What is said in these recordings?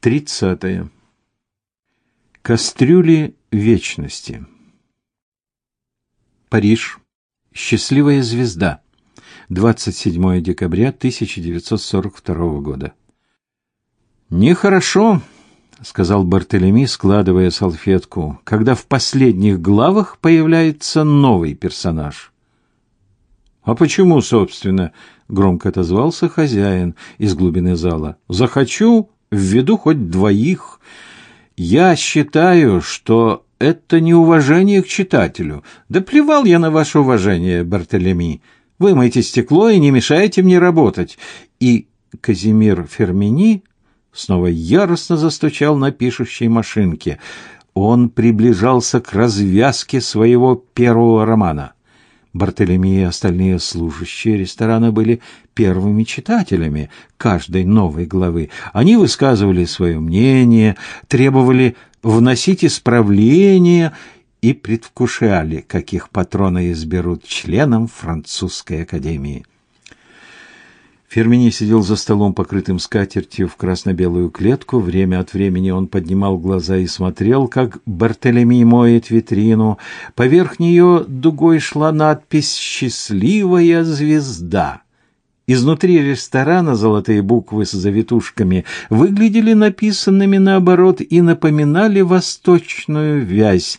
Тридцатое. Кастрюли вечности. Париж. Счастливая звезда. 27 декабря 1942 года. Нехорошо, сказал Бартолеми, складывая салфетку, когда в последних главах появляется новый персонаж. А почему, собственно, громко отозвался хозяин из глубины зала. Захочу, введу хоть двоих. Я считаю, что это неуважение к читателю. Да плевал я на ваше уважение, Бартолеми. Вымойте стекло и не мешайте мне работать. И Казимир Фермини снова яростно застучал на пишущей машинке. Он приближался к развязке своего первого романа. Бартолеми и остальные служащие ресторана были первыми читателями каждой новой главы. Они высказывали свое мнение, требовали вносить исправления и предвкушали, каких патрона изберут членом французской академии. Фермини сидел за столом, покрытым скатертью в красно-белую клетку. Время от времени он поднимал глаза и смотрел, как Бартолеми моет витрину. Поверх нее дугой шла надпись «Счастливая звезда». Изнутри ресторана золотые буквы с завитушками выглядели написанными наоборот и напоминали восточную вязь.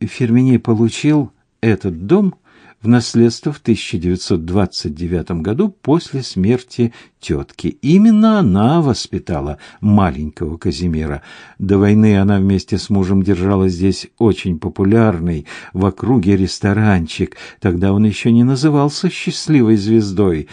Фермини получил этот дом в наследство в 1929 году после смерти тетки. Именно она воспитала маленького Казимира. До войны она вместе с мужем держала здесь очень популярный в округе ресторанчик. Тогда он еще не назывался «Счастливой звездой».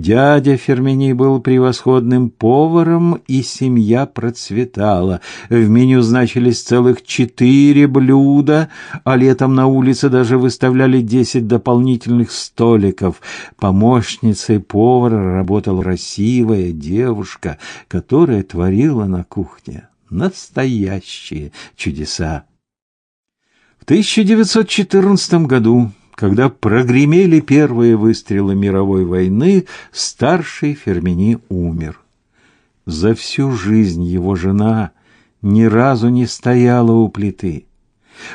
Дядя Фермини был превосходным поваром, и семья процветала. В меню значились целых четыре блюда, а летом на улице даже выставляли десять дополнительных столиков. Помощницей повара работала красивая девушка, которая творила на кухне настоящие чудеса. В 1914 году когда прогремели первые выстрелы мировой войны, старший Фермини умер. За всю жизнь его жена ни разу не стояла у плиты.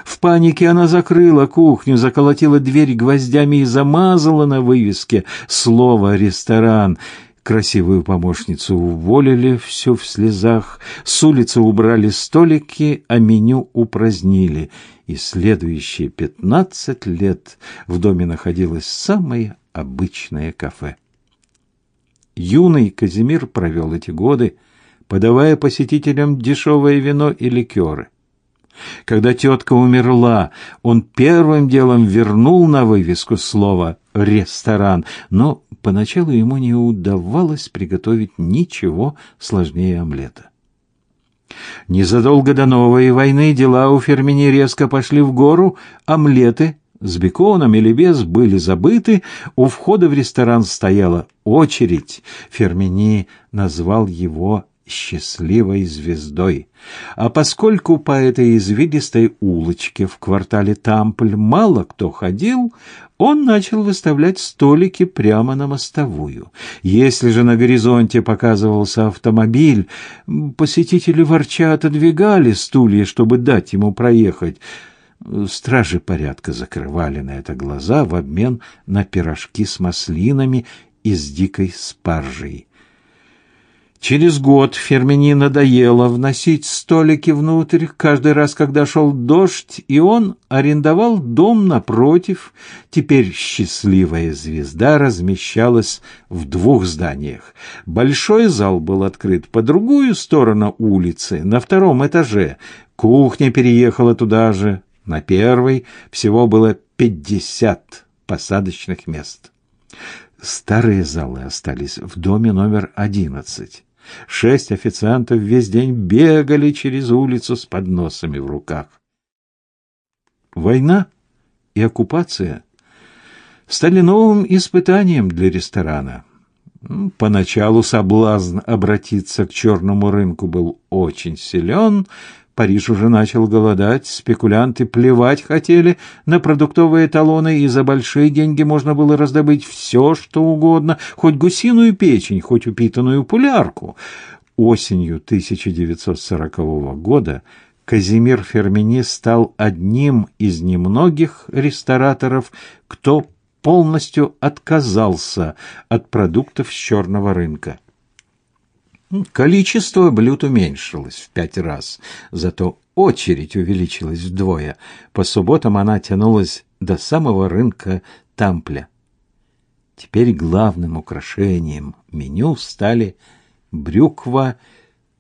В панике она закрыла кухню, заколотила дверь гвоздями и замазала на вывеске слово «ресторан». Красивую помощницу уволили, все в слезах, с улицы убрали столики, а меню упразднили — и следующие пятнадцать лет в доме находилось самое обычное кафе. Юный Казимир провел эти годы, подавая посетителям дешевое вино и ликеры. Когда тетка умерла, он первым делом вернул на вывеску слово «ресторан», но поначалу ему не удавалось приготовить ничего сложнее омлета. Незадолго до новой войны дела у Фермини резко пошли в гору, омлеты с беконом или без были забыты, у входа в ресторан стояла очередь. Фермини назвал его счастливой звездой. А поскольку по этой извилистой улочке в квартале Тампль мало кто ходил, он начал выставлять столики прямо на мостовую. Если же на горизонте показывался автомобиль, посетители ворча отодвигали стулья, чтобы дать ему проехать. Стражи порядка закрывали на это глаза в обмен на пирожки с маслинами и с дикой спаржей. Через год Фермини надоело вносить столики внутрь каждый раз, когда шел дождь, и он арендовал дом напротив. Теперь счастливая звезда размещалась в двух зданиях. Большой зал был открыт по другую сторону улицы, на втором этаже. Кухня переехала туда же. На первой всего было пятьдесят посадочных мест. Старые залы остались в доме номер одиннадцать. Шесть официантов весь день бегали через улицу с подносами в руках. Война и оккупация стали новым испытанием для ресторана. Поначалу соблазн обратиться к черному рынку был очень силен, Париж уже начал голодать, спекулянты плевать хотели на продуктовые талоны, и за большие деньги можно было раздобыть все, что угодно, хоть гусиную печень, хоть упитанную пулярку. Осенью 1940 года Казимир Фермини стал одним из немногих рестораторов, кто полностью отказался от продуктов с черного рынка. Количество блюд уменьшилось в пять раз, зато очередь увеличилась вдвое. По субботам она тянулась до самого рынка Тампля. Теперь главным украшением меню стали брюква,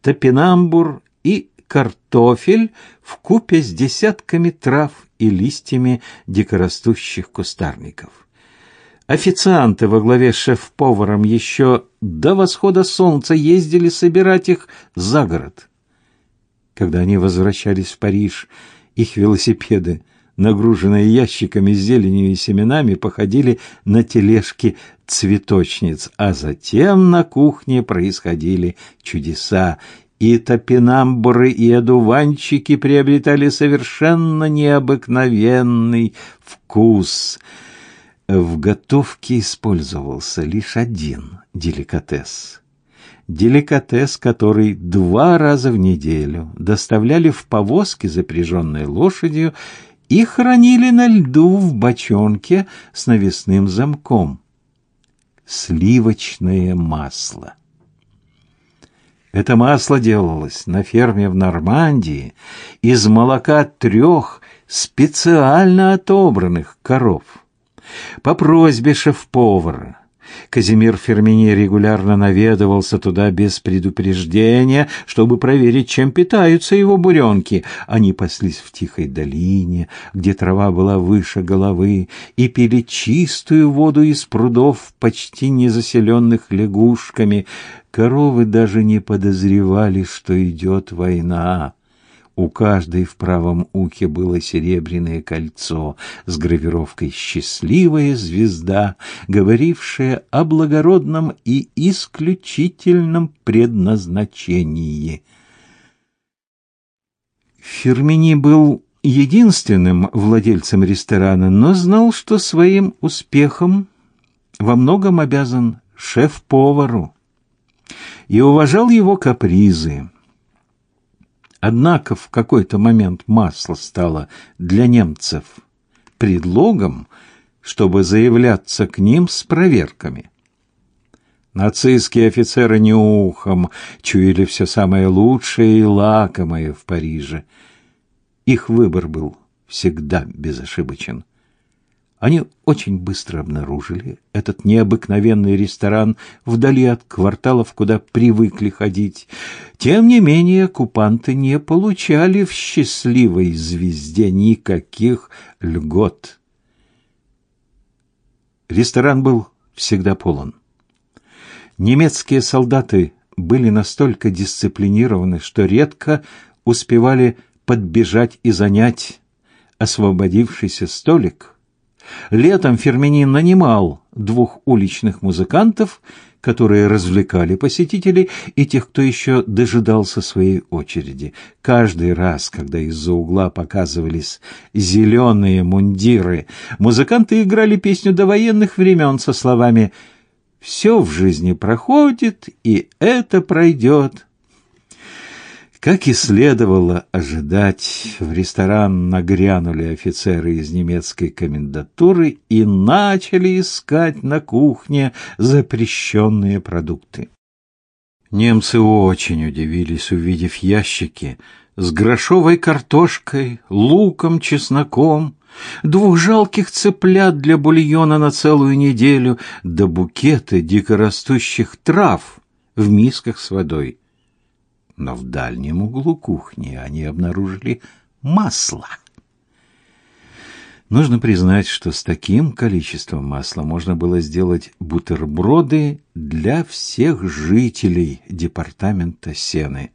топинамбур и картофель в купе с десятками трав и листьями дикорастущих кустарников. Официанты во главе с шеф-поваром еще до восхода солнца ездили собирать их за город. Когда они возвращались в Париж, их велосипеды, нагруженные ящиками с зеленью и семенами, походили на тележки цветочниц, а затем на кухне происходили чудеса, и топинамбуры и одуванчики приобретали совершенно необыкновенный вкус. В готовке использовался лишь один деликатес. Деликатес, который два раза в неделю доставляли в повозке, запряженной лошадью, и хранили на льду в бочонке с навесным замком. Сливочное масло. Это масло делалось на ферме в Нормандии из молока трех специально отобранных коров. По просьбе шеф-повара Казимир Фермини регулярно наведывался туда без предупреждения, чтобы проверить, чем питаются его буренки. Они паслись в тихой долине, где трава была выше головы, и пили чистую воду из прудов, почти не заселенных лягушками. Коровы даже не подозревали, что идет война. У каждой в правом ухе было серебряное кольцо с гравировкой «Счастливая звезда», говорившая о благородном и исключительном предназначении. Фермини был единственным владельцем ресторана, но знал, что своим успехом во многом обязан шеф-повару и уважал его капризы. Однако в какой-то момент масло стало для немцев предлогом, чтобы заявляться к ним с проверками. Нацистские офицеры нюхом чуяли все самое лучшее и лакомое в Париже. Их выбор был всегда безошибочен. Они очень быстро обнаружили этот необыкновенный ресторан вдали от кварталов, куда привыкли ходить. Тем не менее, оккупанты не получали в счастливой звезде никаких льгот. Ресторан был всегда полон. Немецкие солдаты были настолько дисциплинированы, что редко успевали подбежать и занять освободившийся столик – Летом Ферминин нанимал двух уличных музыкантов, которые развлекали посетителей и тех, кто еще дожидался своей очереди. Каждый раз, когда из-за угла показывались зеленые мундиры, музыканты играли песню до военных времен со словами «Все в жизни проходит, и это пройдет». Как и следовало ожидать, в ресторан нагрянули офицеры из немецкой комендатуры и начали искать на кухне запрещенные продукты. Немцы очень удивились, увидев ящики с грошовой картошкой, луком, чесноком, двух жалких цыплят для бульона на целую неделю, да букеты дикорастущих трав в мисках с водой но в дальнем углу кухни они обнаружили масло. Нужно признать, что с таким количеством масла можно было сделать бутерброды для всех жителей департамента Сены.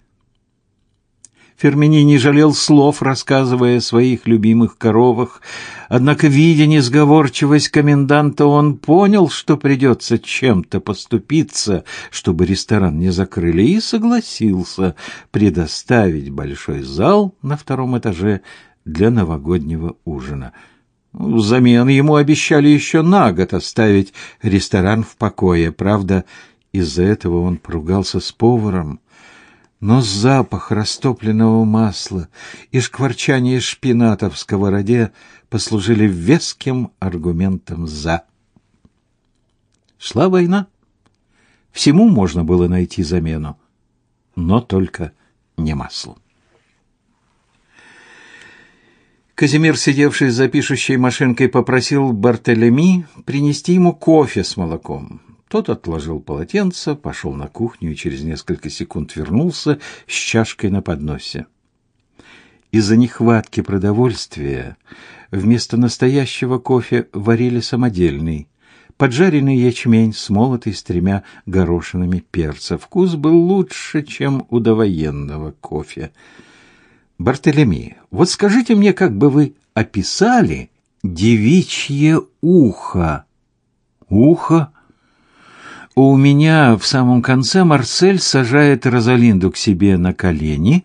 Фермини не жалел слов, рассказывая о своих любимых коровах, однако, видя несговорчивость коменданта, он понял, что придется чем-то поступиться, чтобы ресторан не закрыли, и согласился предоставить большой зал на втором этаже для новогоднего ужина. Взамен ему обещали еще на год оставить ресторан в покое. Правда, из-за этого он поругался с поваром, Но запах растопленного масла и шкварчание шпината в сковороде послужили веским аргументом «за». Шла война. Всему можно было найти замену, но только не маслу. Казимир, сидевший за пишущей машинкой, попросил Бартелеми принести ему кофе с молоком. Тот отложил полотенце, пошел на кухню и через несколько секунд вернулся с чашкой на подносе. Из-за нехватки продовольствия вместо настоящего кофе варили самодельный, поджаренный ячмень, смолотый с тремя горошинами перца. Вкус был лучше, чем у довоенного кофе. Бартолеми, вот скажите мне, как бы вы описали девичье ухо? Ухо? У меня в самом конце Марсель сажает Розалинду к себе на колени.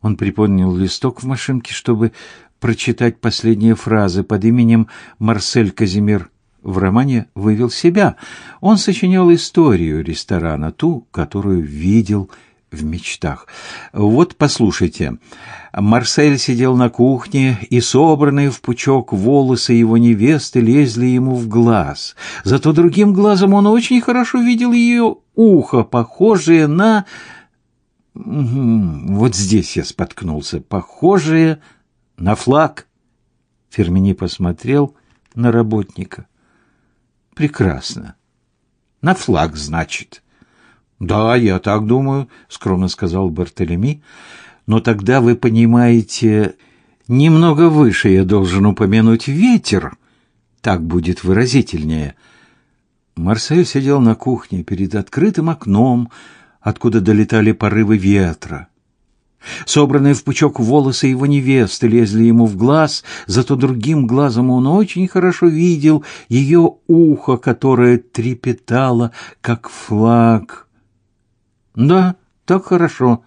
Он приподнял листок в машинке, чтобы прочитать последние фразы под именем Марсель Казимир. В романе вывел себя. Он сочинял историю ресторана, ту, которую видел в мечтах. Вот послушайте. Марсель сидел на кухне, и собранные в пучок волосы его невесты лезли ему в глаз. Зато другим глазом он очень хорошо видел ее ухо, похожее на... Вот здесь я споткнулся. Похожее на флаг. Фермини посмотрел на работника. Прекрасно. На флаг, значит. Да, я так думаю, скромно сказал Бартолеми. Но тогда вы понимаете, немного выше я должен упомянуть ветер. Так будет выразительнее. Марсель сидел на кухне перед открытым окном, откуда долетали порывы ветра. Собранные в пучок волосы его невесты лезли ему в глаз, зато другим глазом он очень хорошо видел ее ухо, которое трепетало, как флаг. Да, так хорошо.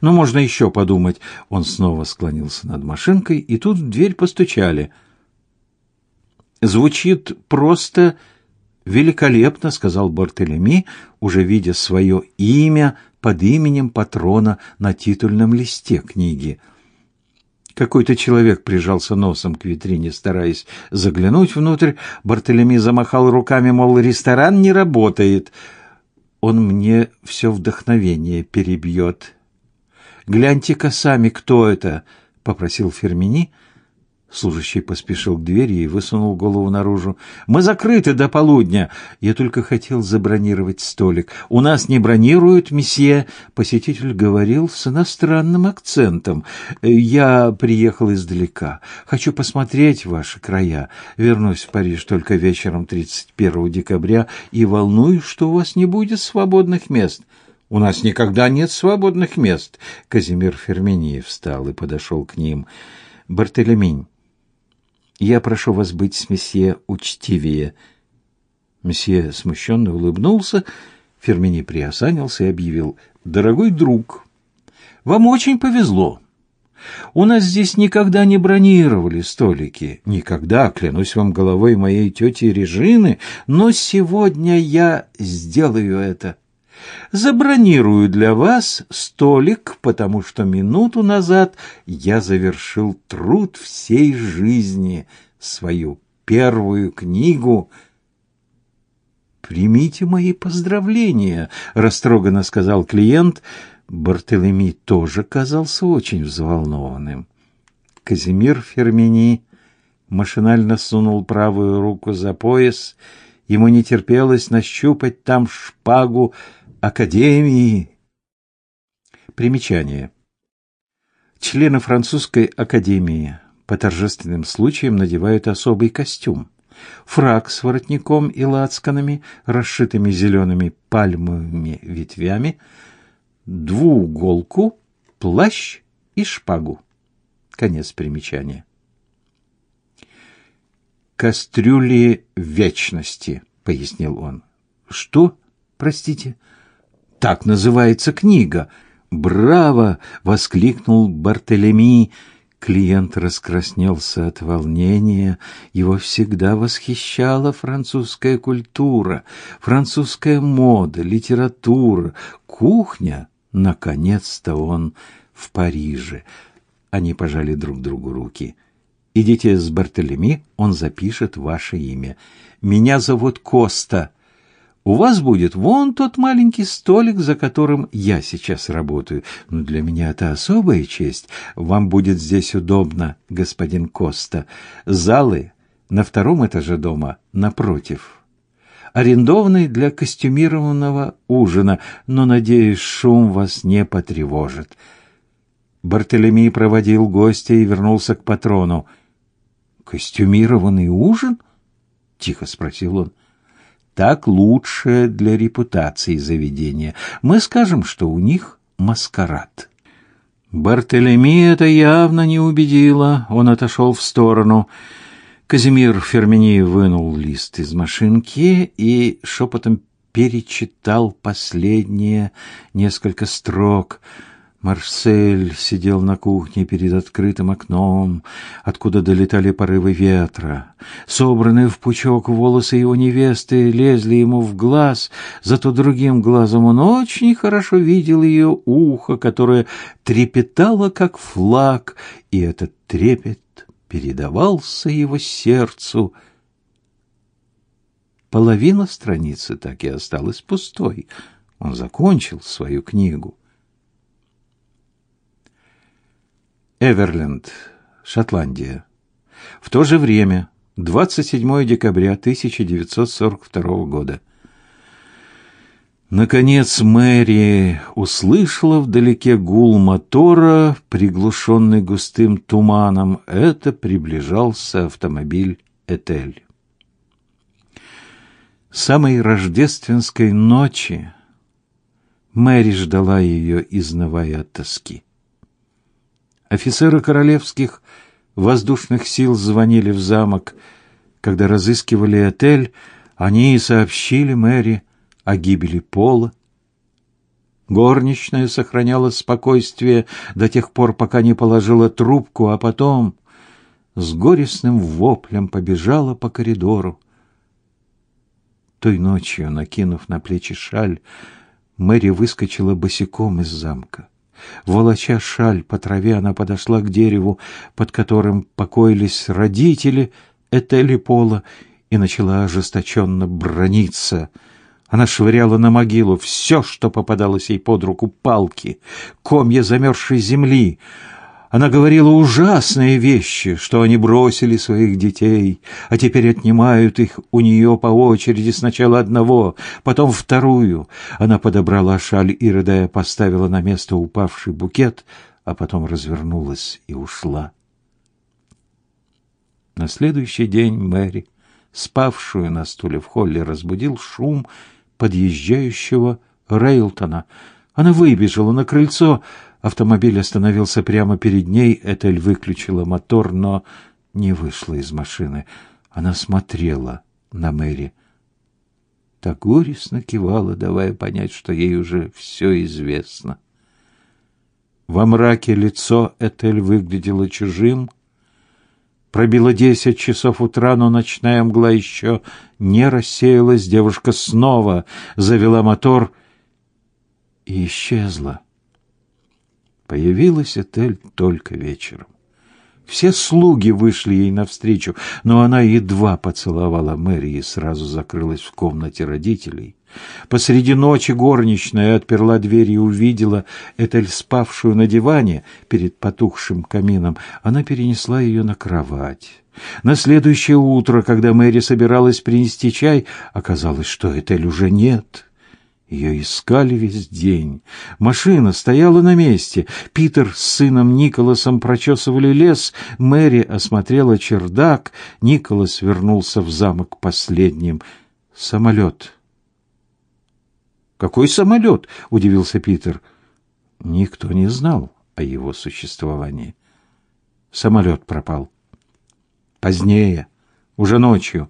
Но можно еще подумать. Он снова склонился над машинкой, и тут в дверь постучали. Звучит просто великолепно, сказал Бартелеми, уже видя свое имя под именем патрона на титульном листе книги. Какой-то человек прижался носом к витрине, стараясь заглянуть внутрь. Бартолеми замахал руками, мол, ресторан не работает он мне все вдохновение перебьет. «Гляньте-ка сами, кто это?» — попросил Фермини. Служащий поспешил к двери и высунул голову наружу. «Мы закрыты до полудня. Я только хотел забронировать столик. У нас не бронируют, месье». Посетитель говорил с иностранным акцентом. «Я приехал издалека. Хочу посмотреть ваши края. Вернусь в Париж только вечером 31 декабря и волнуюсь, что у вас не будет свободных мест». «У нас никогда нет свободных мест». Казимир Фермини встал и подошел к ним. «Бартелемень, я прошу вас быть с месье учтивее. Месье смущенно улыбнулся, Фермини приосанился и объявил: "Дорогой друг, вам очень повезло. У нас здесь никогда не бронировали столики, никогда, клянусь вам головой моей тети Режины, но сегодня я сделаю это забронирую для вас столик, потому что минуту назад я завершил труд всей жизни, свою первую книгу. Примите мои поздравления, растроганно сказал клиент. Бартелеми тоже казался очень взволнованным. Казимир Фермини машинально сунул правую руку за пояс. Ему не терпелось нащупать там шпагу, Академии. Примечание. Члены французской академии по торжественным случаям надевают особый костюм. Фрак с воротником и лацканами, расшитыми зелеными пальмовыми ветвями, двууголку, плащ и шпагу. Конец примечания. «Кастрюли вечности», — пояснил он. «Что? Простите?» Так называется книга. Браво! воскликнул Бартелеми. Клиент раскраснелся от волнения. Его всегда восхищала французская культура, французская мода, литература, кухня Наконец-то он в Париже. Они пожали друг другу руки. Идите с Бартолеми, он запишет ваше имя. Меня зовут Коста. У вас будет вон тот маленький столик, за которым я сейчас работаю. Но для меня это особая честь. Вам будет здесь удобно, господин Коста. Залы на втором этаже дома напротив арендованный для костюмированного ужина, но, надеюсь, шум вас не потревожит. Бартолемей проводил гостя и вернулся к патрону. «Костюмированный ужин?» — тихо спросил он. «Так лучше для репутации заведения. Мы скажем, что у них маскарад». Бартолеми это явно не убедило. Он отошел в сторону. Казимир Фермини вынул лист из машинки и шепотом перечитал последние несколько строк. Марсель сидел на кухне перед открытым окном, откуда долетали порывы ветра. Собранные в пучок волосы его невесты лезли ему в глаз, зато другим глазом он очень хорошо видел ее ухо, которое трепетало, как флаг, и этот трепет передавался его сердцу. Половина страницы так и осталась пустой. Он закончил свою книгу. Эверленд, Шотландия. В то же время, 27 декабря 1942 года. Наконец Мэри услышала вдалеке гул мотора, приглушенный густым туманом. Это приближался автомобиль Этель. Самой рождественской ночи Мэри ждала ее, изнывая от тоски. Офицеры королевских воздушных сил звонили в замок. Когда разыскивали отель, они и сообщили Мэри о гибели Пола. Горничная сохраняла спокойствие до тех пор, пока не положила трубку, а потом с горестным воплем побежала по коридору. Той ночью, накинув на плечи шаль, Мэри выскочила босиком из замка. Волоча шаль по траве, она подошла к дереву, под которым покоились родители Этели Пола, и начала ожесточенно брониться — она швыряла на могилу все, что попадалось ей под руку, палки, комья замерзшей земли. Она говорила ужасные вещи, что они бросили своих детей, а теперь отнимают их у нее по очереди сначала одного, потом вторую. Она подобрала шаль и, рыдая, поставила на место упавший букет, а потом развернулась и ушла. На следующий день Мэри, спавшую на стуле в холле, разбудил шум подъезжающего Рейлтона. Она выбежала на крыльцо. Автомобиль остановился прямо перед ней. Этель выключила мотор, но не вышла из машины. Она смотрела на Мэри. Так горестно кивала, давая понять, что ей уже все известно. Во мраке лицо Этель выглядело чужим, Пробило десять часов утра, но ночная мгла еще не рассеялась. Девушка снова завела мотор и исчезла. Появилась Этель только вечером. Все слуги вышли ей навстречу, но она едва поцеловала Мэри и сразу закрылась в комнате родителей. Посреди ночи горничная отперла дверь и увидела Этель, спавшую на диване перед потухшим камином. Она перенесла ее на кровать. На следующее утро, когда Мэри собиралась принести чай, оказалось, что Этель уже нет. Ее искали весь день. Машина стояла на месте. Питер с сыном Николасом прочесывали лес. Мэри осмотрела чердак. Николас вернулся в замок последним. Самолет «Какой самолет?» — удивился Питер. Никто не знал о его существовании. Самолет пропал. Позднее, уже ночью,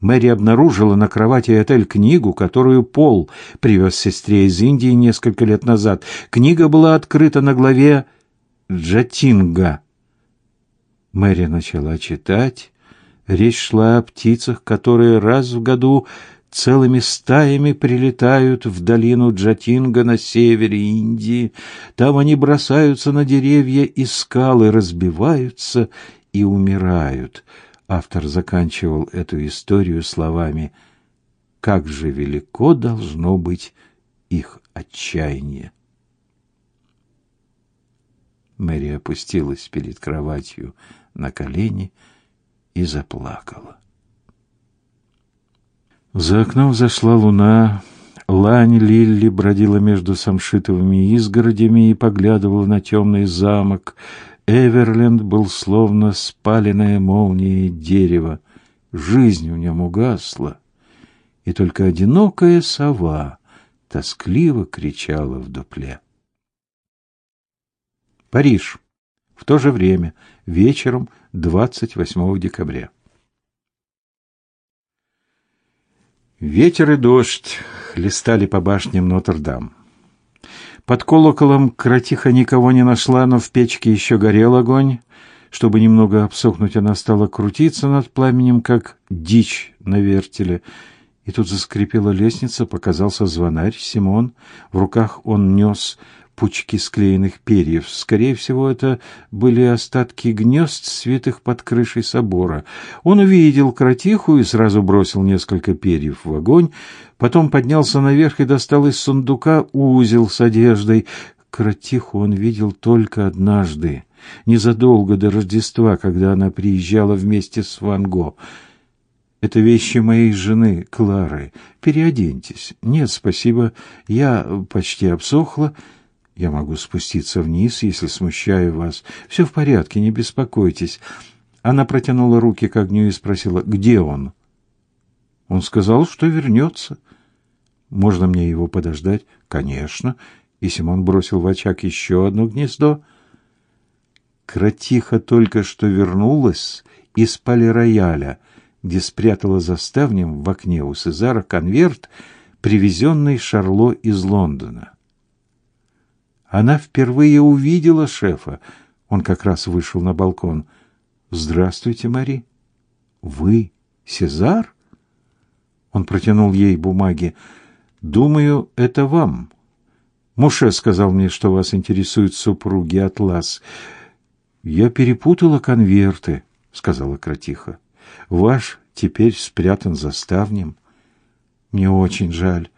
Мэри обнаружила на кровати отель книгу, которую Пол привез сестре из Индии несколько лет назад. Книга была открыта на главе «Джатинга». Мэри начала читать. Речь шла о птицах, которые раз в году целыми стаями прилетают в долину Джатинга на севере Индии. Там они бросаются на деревья и скалы, разбиваются и умирают. Автор заканчивал эту историю словами «Как же велико должно быть их отчаяние!» Мэри опустилась перед кроватью на колени и заплакала. За окном зашла луна. Лань Лилли бродила между самшитовыми изгородями и поглядывала на темный замок. Эверленд был словно спаленное молнией дерево. Жизнь в нем угасла, и только одинокая сова тоскливо кричала в дупле. Париж. В то же время, вечером 28 декабря. Ветер и дождь хлестали по башням Нотр-Дам. Под колоколом кротиха никого не нашла, но в печке еще горел огонь. Чтобы немного обсохнуть, она стала крутиться над пламенем, как дичь на вертеле. И тут заскрипела лестница, показался звонарь Симон. В руках он нес пучки склеенных перьев. Скорее всего, это были остатки гнезд, свитых под крышей собора. Он увидел кротиху и сразу бросил несколько перьев в огонь, потом поднялся наверх и достал из сундука узел с одеждой. Кротиху он видел только однажды, незадолго до Рождества, когда она приезжала вместе с Ван Го. Это вещи моей жены Клары. Переоденьтесь. Нет, спасибо. Я почти обсохла. Я могу спуститься вниз, если смущаю вас. Все в порядке, не беспокойтесь. Она протянула руки к огню и спросила, где он? Он сказал, что вернется. Можно мне его подождать? Конечно. И Симон бросил в очаг еще одно гнездо. Кротиха только что вернулась из полирояля, где спрятала за ставнем в окне у Сезара конверт, привезенный Шарло из Лондона. Она впервые увидела шефа. Он как раз вышел на балкон. Здравствуйте, Мари. Вы Сезар? Он протянул ей бумаги. Думаю, это вам. Муше сказал мне, что вас интересуют супруги Атлас. Я перепутала конверты, сказала Кротиха. Ваш теперь спрятан за ставнем. Мне очень жаль.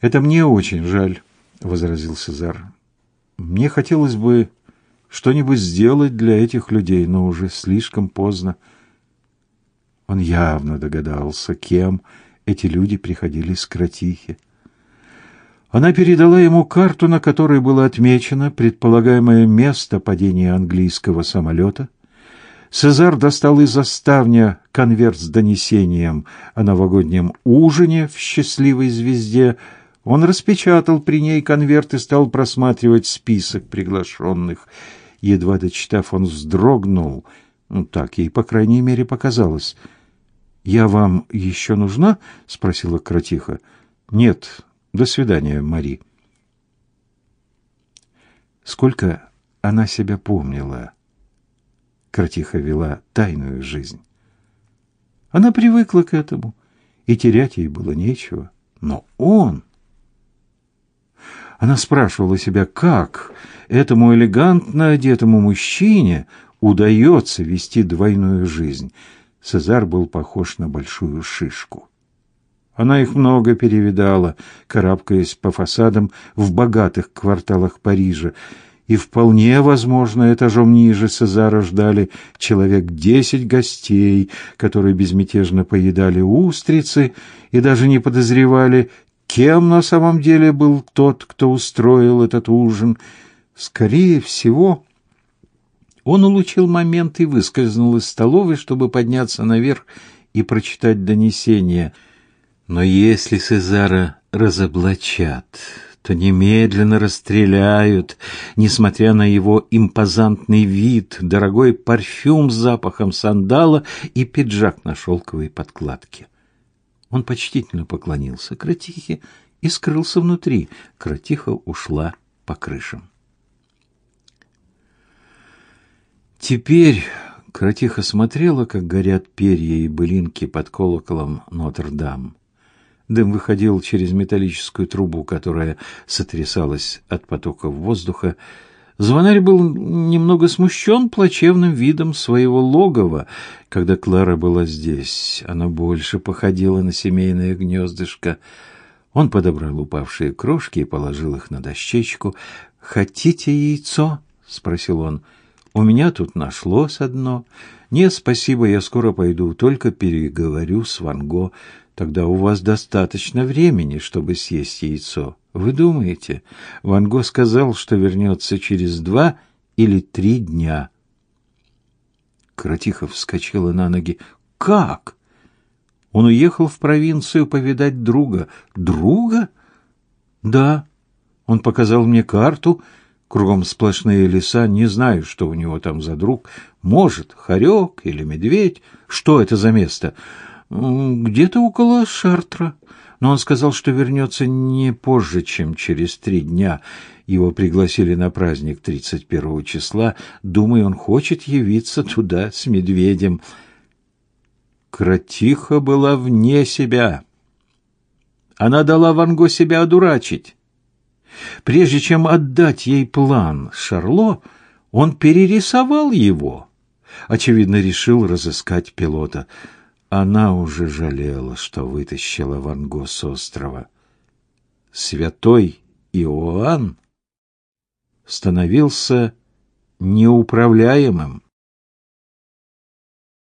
Это мне очень жаль возразил Сезар. Мне хотелось бы что-нибудь сделать для этих людей, но уже слишком поздно. Он явно догадался, кем эти люди приходили с Кратихи. Она передала ему карту, на которой было отмечено предполагаемое место падения английского самолета. Сезар достал из заставня конверт с донесением о новогоднем ужине в счастливой звезде — он распечатал при ней конверт и стал просматривать список приглашенных. Едва дочитав, он вздрогнул. Ну, так ей, по крайней мере, показалось. «Я вам еще нужна?» — спросила Кротиха. «Нет. До свидания, Мари». Сколько она себя помнила. Кротиха вела тайную жизнь. Она привыкла к этому, и терять ей было нечего. Но он... Она спрашивала себя, как этому элегантно одетому мужчине удается вести двойную жизнь. Цезар был похож на большую шишку. Она их много перевидала, карабкаясь по фасадам в богатых кварталах Парижа, и вполне возможно, этажом ниже Цезара ждали человек десять гостей, которые безмятежно поедали устрицы и даже не подозревали, Кем на самом деле был тот, кто устроил этот ужин? Скорее всего, он улучил момент и выскользнул из столовой, чтобы подняться наверх и прочитать донесение. Но если Сезара разоблачат, то немедленно расстреляют, несмотря на его импозантный вид, дорогой парфюм с запахом сандала и пиджак на шелковой подкладке. Он почтительно поклонился кротихе и скрылся внутри. Кротиха ушла по крышам. Теперь Кротиха смотрела, как горят перья и былинки под колоколом Нотр-Дам. Дым выходил через металлическую трубу, которая сотрясалась от потоков воздуха. Звонарь был немного смущен плачевным видом своего логова, когда Клара была здесь. Оно больше походило на семейное гнездышко. Он подобрал упавшие крошки и положил их на дощечку. «Хотите яйцо?» — спросил он. «У меня тут нашлось одно. Нет, спасибо, я скоро пойду, только переговорю с Ванго. Тогда у вас достаточно времени, чтобы съесть яйцо. Вы думаете? Ван Го сказал, что вернется через два или три дня. Кротихов вскочила на ноги. Как? Он уехал в провинцию повидать друга. Друга? Да. Он показал мне карту. Кругом сплошные леса. Не знаю, что у него там за друг. Может, хорек или медведь. Что это за место? Где-то около Шартра. Но он сказал, что вернется не позже, чем через три дня. Его пригласили на праздник 31 числа. Думаю, он хочет явиться туда с медведем. Кротиха была вне себя. Она дала Ванго себя одурачить. Прежде чем отдать ей план Шарло, он перерисовал его. Очевидно, решил разыскать пилота — она уже жалела, что вытащила Ван Го с острова. Святой Иоанн становился неуправляемым.